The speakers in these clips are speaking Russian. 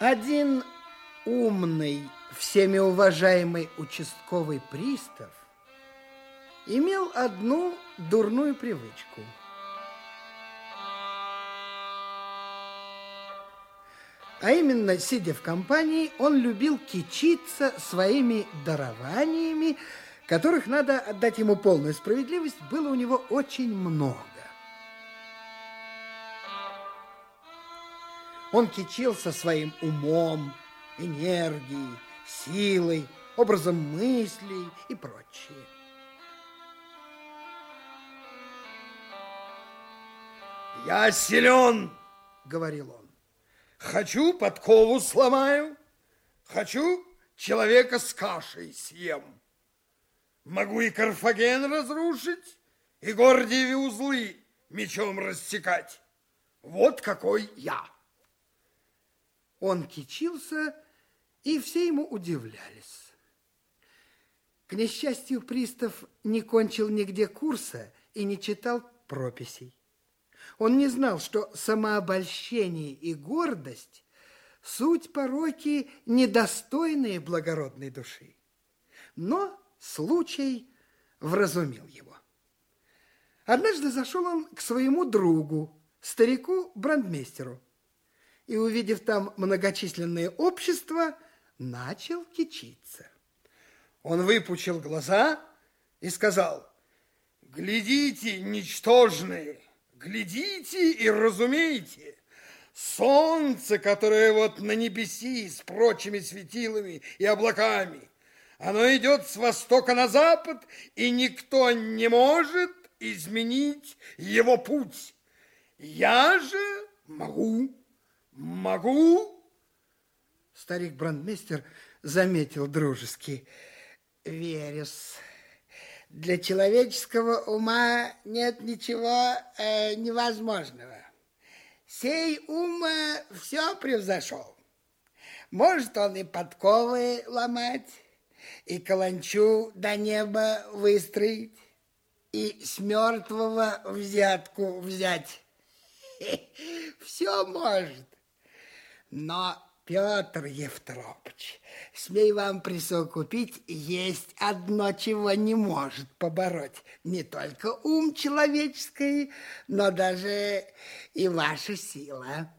Один умный, всеми уважаемый участковый пристав имел одну дурную привычку. А именно, сидя в компании, он любил кичиться своими дарованиями, которых, надо отдать ему полную справедливость, было у него очень много. Он кичился своим умом, энергией, силой, образом мыслей и прочее. «Я силен!» — говорил он. «Хочу, подкову сломаю, хочу, человека с кашей съем. Могу и Карфаген разрушить, и Гордиевы узлы мечом рассекать. Вот какой я!» Он кичился, и все ему удивлялись. К несчастью, пристав не кончил нигде курса и не читал прописей. Он не знал, что самообольщение и гордость – суть пороки, недостойные благородной души. Но случай вразумил его. Однажды зашел он к своему другу, старику брандмейстеру и, увидев там многочисленные общества, начал кичиться. Он выпучил глаза и сказал, «Глядите, ничтожные, глядите и разумейте, солнце, которое вот на небеси с прочими светилами и облаками, оно идет с востока на запад, и никто не может изменить его путь. Я же могу». Могу? Старик брандмейстер заметил дружески. Верюс. Для человеческого ума нет ничего э, невозможного. Сей ум э, все превзошел. Может он и подковы ломать, и каланчу до неба выстроить, и с мертвого взятку взять. Все может. Но, Петр Евтропович, смей вам присовокупить, есть одно, чего не может побороть. Не только ум человеческий, но даже и ваша сила.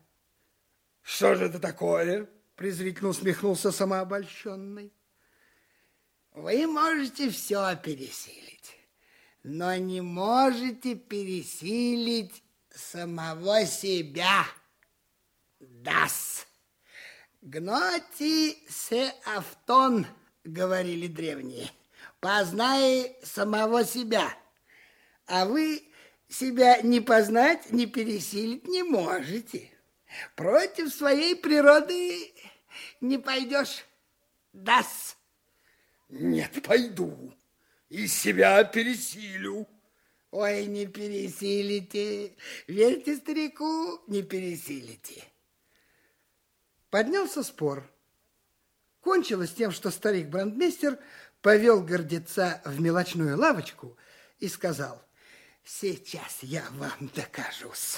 Что же это такое? Презрительно усмехнулся самообольщенный. Вы можете все пересилить, но не можете пересилить самого себя. Дас. Гноти се автон, говорили древние. Познай самого себя. А вы себя не познать, не пересилить не можете. Против своей природы не пойдешь. Дас. Нет, пойду. И себя пересилю. Ой, не пересилите. Верьте старику, не пересилите. Поднялся спор. Кончилось тем, что старик-брандмейстер повел гордеца в мелочную лавочку и сказал, сейчас я вам докажусь.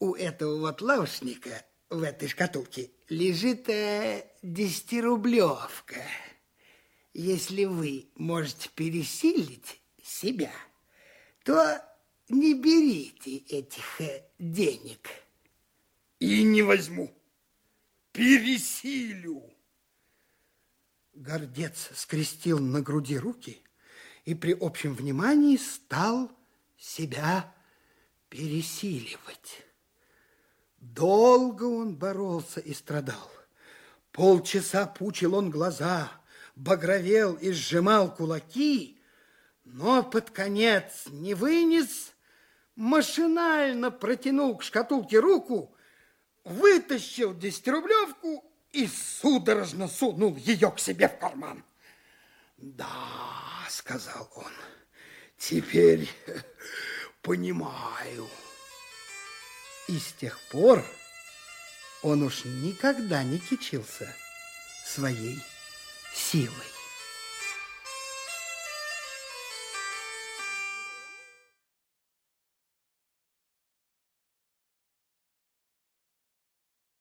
У этого вот лавочника в этой шкатулке лежит э, десятирублевка. Если вы можете пересилить себя, то не берите этих э, денег. И не возьму пересилю. Гордец скрестил на груди руки и при общем внимании стал себя пересиливать. Долго он боролся и страдал. Полчаса пучил он глаза, багровел и сжимал кулаки, но под конец не вынес, машинально протянул к шкатулке руку вытащил десятирублевку и судорожно сунул ее к себе в карман. «Да», — сказал он, — «теперь понимаю». И с тех пор он уж никогда не кичился своей силой.